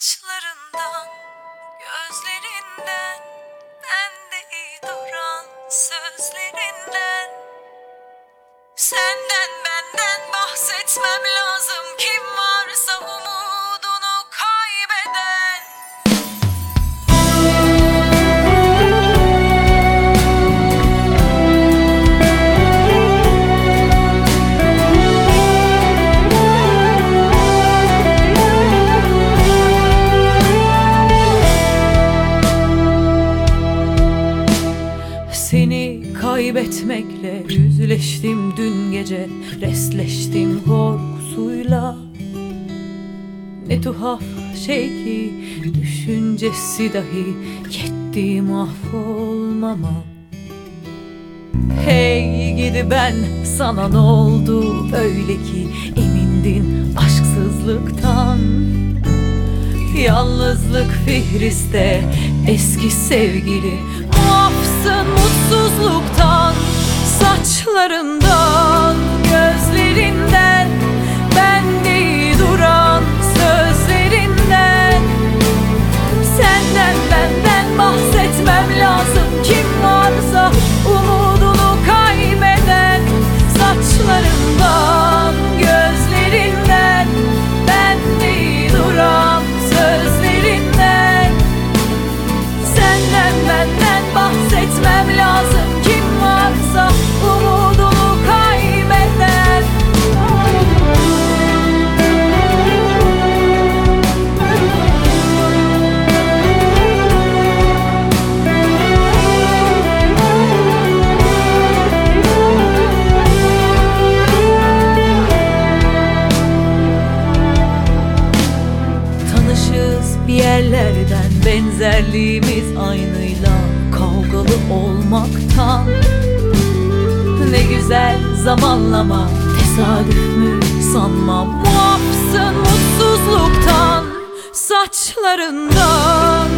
Saçlarından, gözlerinden, bende duran sözlerinden. Senden benden bahsetmem lazım kim kaybetmekle yüzleştim dün gece Restleştim korkusuyla. Ne tuhaf şey ki Düşüncesi dahi Yetti mahvolmama. Hey gidi ben sana ne oldu? Öyle ki Emindin aşksızlıktan. Yalnızlık fihriste eski sevgili mutsuzluktan Saçlarından, yerlerden Benzerliğimiz aynıyla Kavgalı olmaktan. Ne güzel zamanlama Tesadüf mü sanmam Muafsın mutsuzluktan Saçlarından